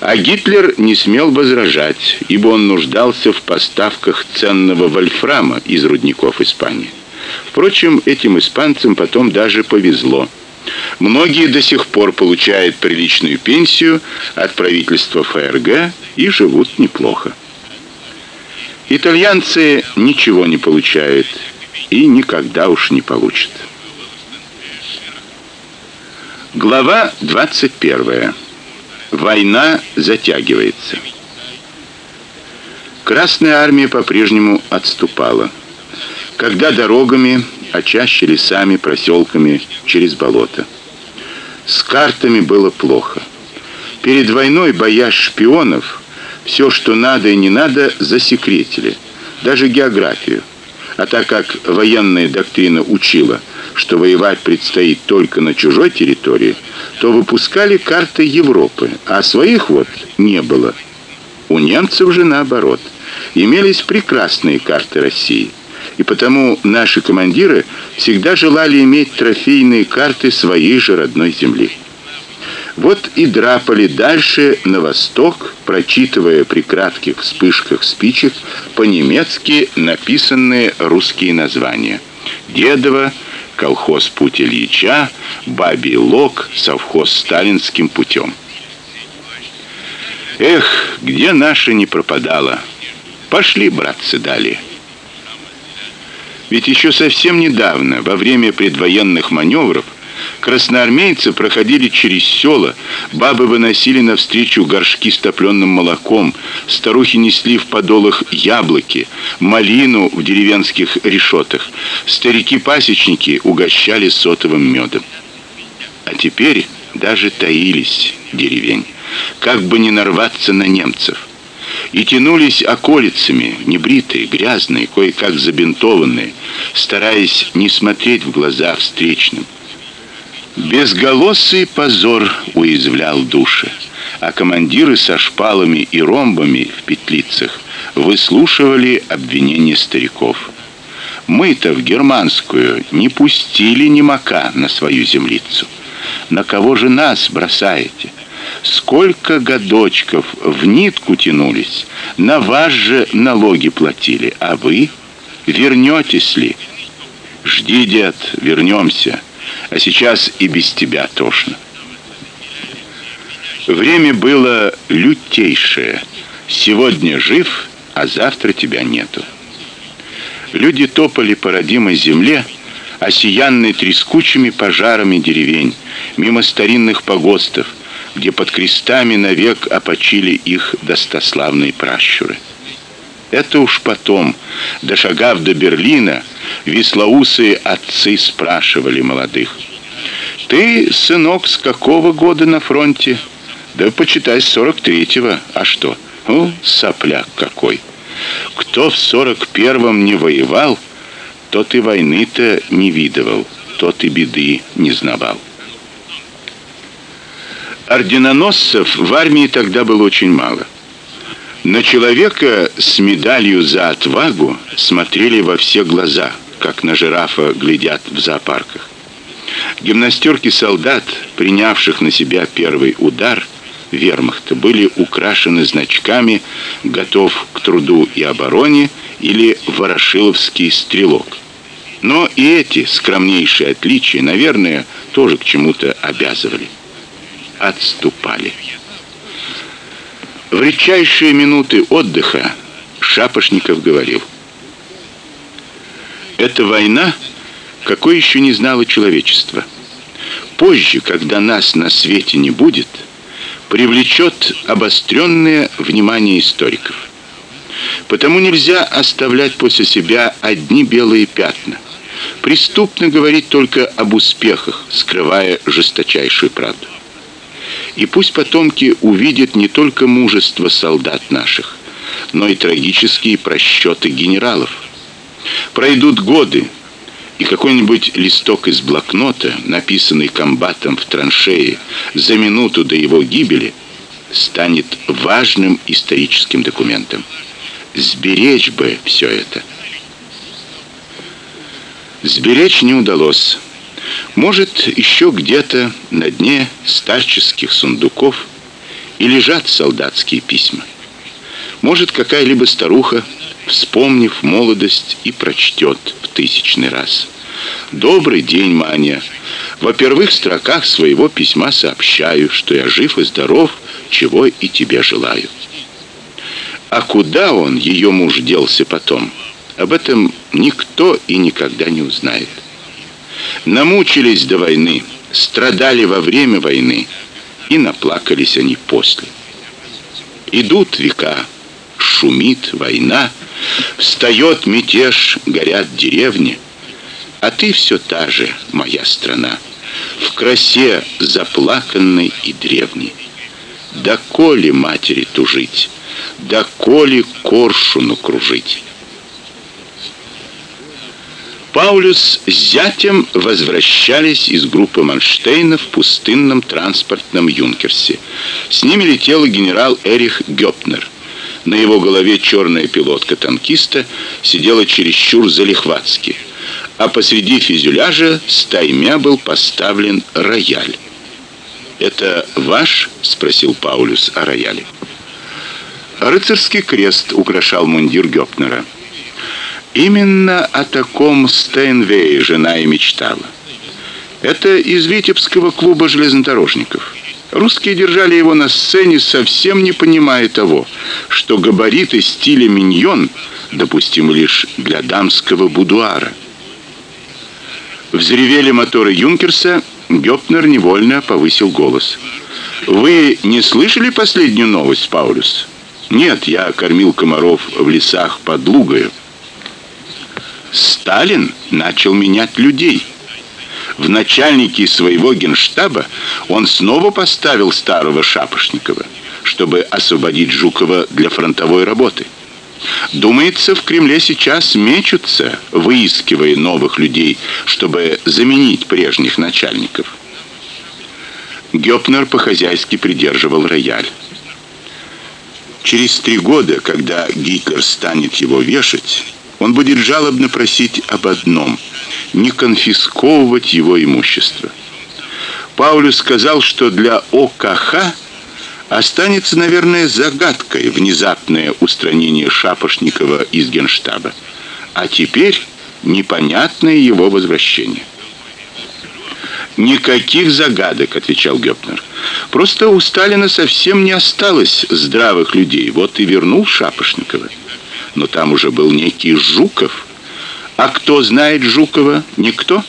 А Гитлер не смел возражать, ибо он нуждался в поставках ценного вольфрама из рудников Испании. Впрочем, этим испанцам потом даже повезло. Многие до сих пор получают приличную пенсию от правительства ФРГ и живут неплохо. Итальянцы ничего не получают и никогда уж не получат. Глава 21. Война затягивается. Красная армия по-прежнему отступала. Когда дорогами, а чаще лесами, проселками через болото. С картами было плохо. Перед войной, боясь шпионов, все, что надо и не надо, засекретили, даже географию. А так как военная доктрина учила, что воевать предстоит только на чужой территории, то выпускали карты Европы, а своих вот не было. У немцев же наоборот. Имелись прекрасные карты России. И потому наши командиры всегда желали иметь трофейные карты своей же родной земли. Вот и драпали дальше на восток, прочитывая при кратких вспышках спичек по-немецки написанные русские названия. Дедово, колхоз Путь Ильича, Бабий Лог, совхоз Сталинским путем. Эх, где наша не пропадала. Пошли, братцы, далее. Ведь еще совсем недавно, во время предвоенных маневров, Красноармейцы проходили через села, бабы выносили навстречу горшки с топленым молоком, старухи несли в подолах яблоки, малину в деревенских решетах, старики-пасечники угощали сотовым медом. А теперь даже таились деревень, как бы не нарваться на немцев. И тянулись околицами, небритые, грязные, кое-как забинтованные, стараясь не смотреть в глаза встречным. Безголосый позор уязвлял души, а командиры со шпалами и ромбами в петлицах выслушивали обвинения стариков. Мы-то в германскую не пустили немака на свою землицу. На кого же нас бросаете? Сколько годочков в нитку тянулись, на вас же налоги платили, а вы вернетесь ли? Жди, дед, вернемся. А сейчас и без тебя тошно. Время было лютейшее. Сегодня жив, а завтра тебя нету. Люди топали по родимой земле, осиянной трескучими пожарами деревень, мимо старинных погостов, где под крестами навек опочили их достославные пращуры. Это уж потом, дошагав до Берлина, веслоусые отцы спрашивали молодых: "Ты, сынок, с какого года на фронте?" "Да почитай, с 43-го. А что?" "Ну, сопляк какой. Кто в сорок первом не воевал, тот и войны-то не видывал, тот и беды не знавал". Орденоносцев в армии тогда было очень мало. На человека с медалью за отвагу смотрели во все глаза, как на жирафа глядят в зоопарках. Гимнастерки солдат, принявших на себя первый удар вермахта, были украшены значками «Готов к труду и обороне» или «Ворошиловский стрелок». Но и эти скромнейшие отличия, наверное, тоже к чему-то обязывали отступали. В редчайшие минуты отдыха Шапошников говорил: "Эта война, какой еще не знало человечество. Позже, когда нас на свете не будет, привлечет обостренное внимание историков. Потому нельзя оставлять после себя одни белые пятна. Преступно говорить только об успехах, скрывая жесточайшую правду. И пусть потомки увидят не только мужество солдат наших, но и трагические просчеты генералов. Пройдут годы, и какой-нибудь листок из блокнота, написанный комбатом в траншее за минуту до его гибели, станет важным историческим документом. Сберечь бы все это. Сберечь не удалось. Может, еще где-то на дне старческих сундуков и лежат солдатские письма. Может, какая-либо старуха, вспомнив молодость, и прочтет в тысячный раз. Добрый день, Маня. Во первых строках своего письма сообщаю, что я жив и здоров, чего и тебе желаю. А куда он, ее муж, делся потом? Об этом никто и никогда не узнает. Намучились до войны, страдали во время войны и наплакались они после. Идут века, шумит война, встает мятеж, горят деревни, а ты все та же, моя страна, в красе заплаканной и древней. Да коли матери тужить, да коли коршуну кружить. Паулюс с зятем возвращались из группы Манштейна в пустынном транспортном юнкерсе. С ними летел генерал Эрих Гёпнер. На его голове черная пилотка танкиста сидела чересчур залихватски, а посреди фюзеляжа стаймя был поставлен рояль. "Это ваш?" спросил Паулюс о рояле. Рыцарский крест украшал мундир Гёпнера. Именно о таком Стейнвее жена и мечтала. Это из Витебского клуба железнодорожников. Русские держали его на сцене, совсем не понимая того, что габариты стиля миньон допустимы лишь для дамского будуара. Взревели моторы Юнкерса, Гёпнер невольно повысил голос. Вы не слышали последнюю новость, Паулюс? Нет, я кормил комаров в лесах под Лугою. Сталин начал менять людей. В начальнике своего генштаба он снова поставил старого Шапошникова, чтобы освободить Жукова для фронтовой работы. Думается, в Кремле сейчас мечутся, выискивая новых людей, чтобы заменить прежних начальников. Гёпнер по-хозяйски придерживал рояль. Через три года, когда Гитлер станет его вешать, он будет жалобно просить об одном не конфисковывать его имущество. Паулюс сказал, что для ОКХ останется, наверное, загадкой внезапное устранение Шапошникова из Генштаба. А теперь непонятное его возвращение. Никаких загадок, отвечал Гёпнер. Просто у Сталина совсем не осталось здравых людей. Вот и вернул Шапошникова. Но там уже был некий Жуков. А кто знает Жукова? Никто.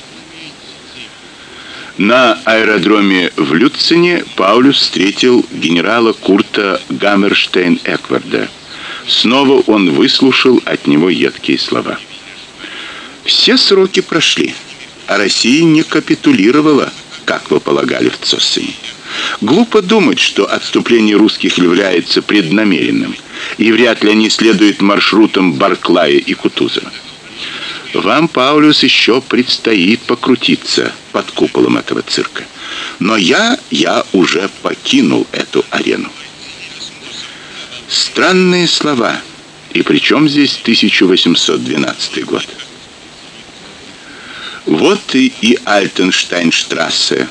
На аэродроме в Люцине Паулюс встретил генерала Курта Гаммерштейн-Экварда. Снова он выслушал от него едкие слова. Все сроки прошли, а Россия не капитулировала, как вы полагали в Цоссине. Глупо думать, что отступление русских является преднамеренным, и вряд ли они следуют маршрутам Барклая и Кутузова. Вам, Паулюс, еще предстоит покрутиться под куполом этого цирка. Но я, я уже покинул эту арену. Странные слова. И при чем здесь 1812 год? Вот и, и Альтенштейнштрассе.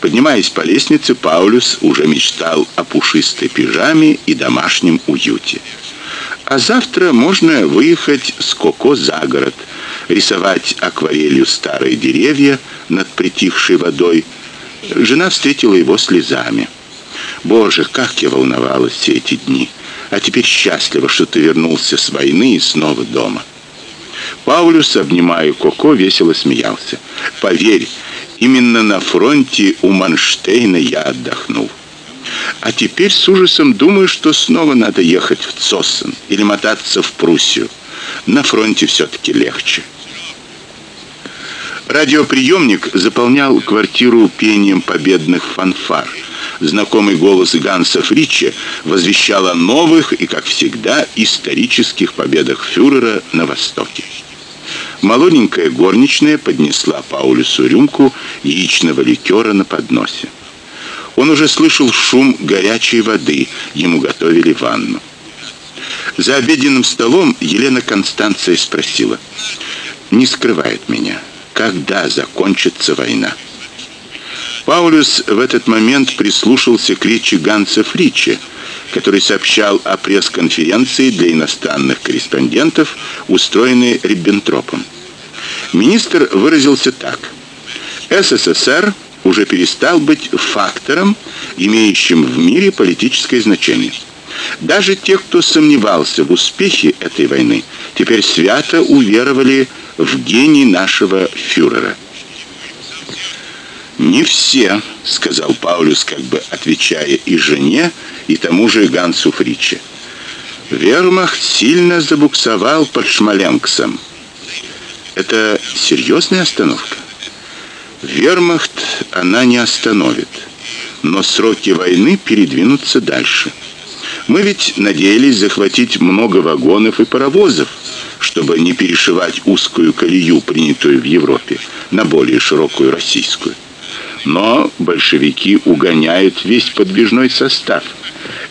Поднимаясь по лестнице, Паулюс уже мечтал о пушистой пижаме и домашнем уюте. А завтра можно выехать с Коко за город – рисовать акварелью старые деревья над притихшей водой. Жена встретила его слезами. Боже, как я волновалась все эти дни. А теперь счастлива, что ты вернулся с войны и снова дома. Паулюс, обнимая Коко, весело смеялся. Поверь, именно на фронте у Манштейна я отдохнул. А теперь с ужасом думаю, что снова надо ехать в Цоссен или мотаться в Пруссию. На фронте все таки легче. Радиоприемник заполнял квартиру пением победных фанфар. Знакомый голос Ганса Фрича возвещал о новых и, как всегда, исторических победах фюрера на востоке. Молоденькая горничная поднесла Паулюсу рюмку яичного ликера на подносе. Он уже слышал шум горячей воды, ему готовили ванну. За обеденным столом Елена Констанция спросила: "Не скрывает меня? когда закончится война. Паулюс в этот момент прислушался к речи Ганса Фрича, который сообщал о пресс-конференции для иностранных корреспондентов, устроенной Риббентропом. Министр выразился так: СССР уже перестал быть фактором, имеющим в мире политическое значение. Даже те, кто сомневался в успехе этой войны, теперь свято уверовали в гений нашего фюрера. Не все, сказал Паулюс, как бы отвечая и жене, и тому же Гансу Фриче. Вермахт сильно забуксовал под Шмаленксом. Это серьезная остановка. Вермахт она не остановит, но сроки войны передвинутся дальше. Мы ведь надеялись захватить много вагонов и паровозов, чтобы не перешивать узкую колею, принятую в Европе, на более широкую российскую. Но большевики угоняют весь подвижной состав,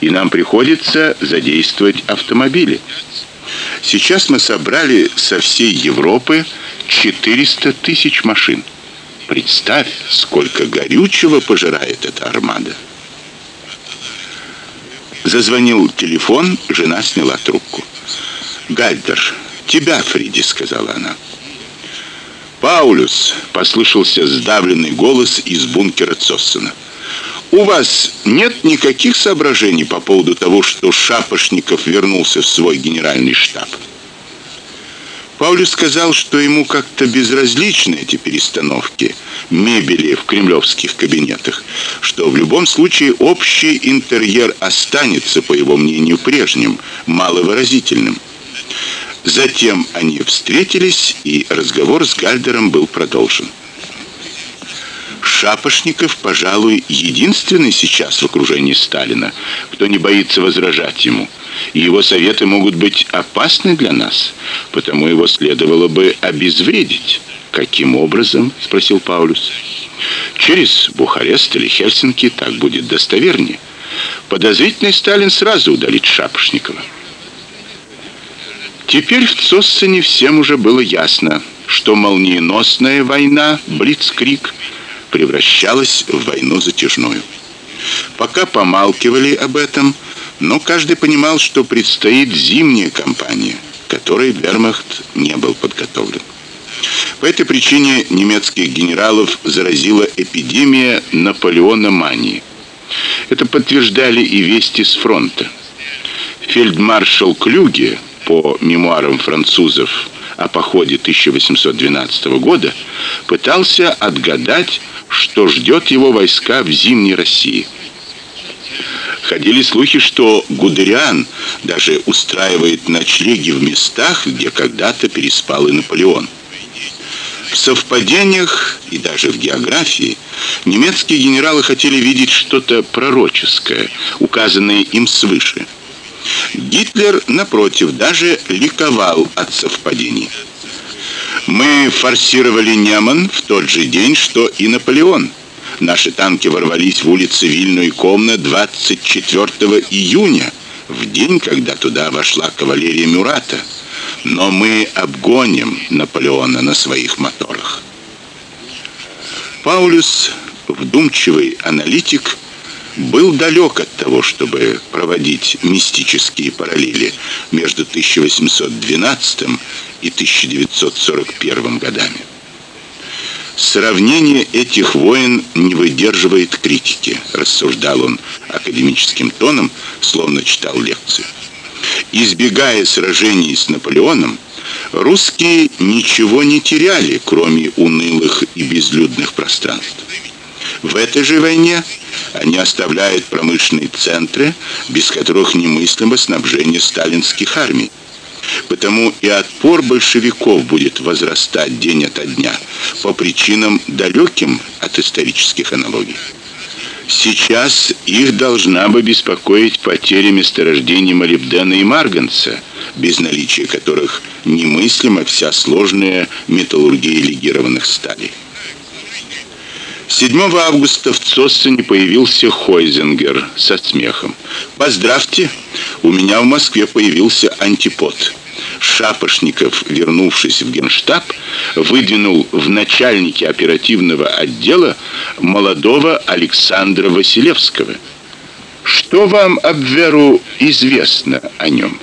и нам приходится задействовать автомобили. Сейчас мы собрали со всей Европы 400 тысяч машин. Представь, сколько горючего пожирает эта армада. Зазвонил телефон, жена сняла трубку. Гальдер, тебя, Фриди, сказала она. Паулюс, послышался сдавленный голос из бункера Цоссена. У вас нет никаких соображений по поводу того, что Шапошников вернулся в свой генеральный штаб? Паулюс сказал, что ему как-то безразличны эти перестановки мебели в кремлевских кабинетах, что в любом случае общий интерьер останется, по его мнению, прежним, маловыразительным. Затем они встретились, и разговор с Гальдером был продолжен. Шапошников, пожалуй, единственный сейчас в окружении Сталина, кто не боится возражать ему и его советы могут быть опасны для нас, потому его следовало бы обезвредить. Каким образом? спросил Паулюс. Через Бухарест или Хельсинки так будет достовернее. Подозрительный Сталин сразу удалит Шапошникова. Теперь в Цоссене всем уже было ясно, что молниеносная война, блицкриг, превращалась в войну затяжную. Пока помалкивали об этом, но каждый понимал, что предстоит зимняя кампания, которой Вермахт не был подготовлен. По этой причине немецких генералов заразила эпидемия наполеономании. Это подтверждали и вести с фронта. Фельдмаршал Клюге по мемуарам французов о походе 1812 года пытался отгадать, что ждет его войска в зимней России. Ходили слухи, что Гудериан даже устраивает ночлеги в местах, где когда-то переспал и Наполеон. В совпадениях и даже в географии немецкие генералы хотели видеть что-то пророческое, указанное им свыше. Гитлер напротив даже ликовал от совпадений. Мы форсировали Неман в тот же день, что и Наполеон. Наши танки ворвались в улицы Вильну и Комна 24 июня, в день, когда туда вошла кавалерия Мюрата. Но мы обгоним Наполеона на своих моторах. Паулюс, вдумчивый аналитик, был далек от того, чтобы проводить мистические параллели между 1812 и 1941 годами. Сравнение этих войн не выдерживает критики, рассуждал он академическим тоном, словно читал лекцию. Избегая сражений с Наполеоном, русские ничего не теряли, кроме унылых и безлюдных пространств. В этой же войне они оставляют промышленные центры, без которых немыслимо снабжение сталинских армий. Потому и отпор большевиков будет возрастать день ото дня по причинам далеким от исторических аналогий. Сейчас их должна бы беспокоить потеря месторождений молибдена и марганца, без наличия которых немыслима вся сложная металлургия легированных сталей. 7 августа в Цоссене появился Хойзингер со смехом. Поздравьте, у меня в Москве появился антипод. Шапошников, вернувшись в Генштаб, выдвинул в начальники оперативного отдела молодого Александра Василевского. Что вам об Веру известно о нем?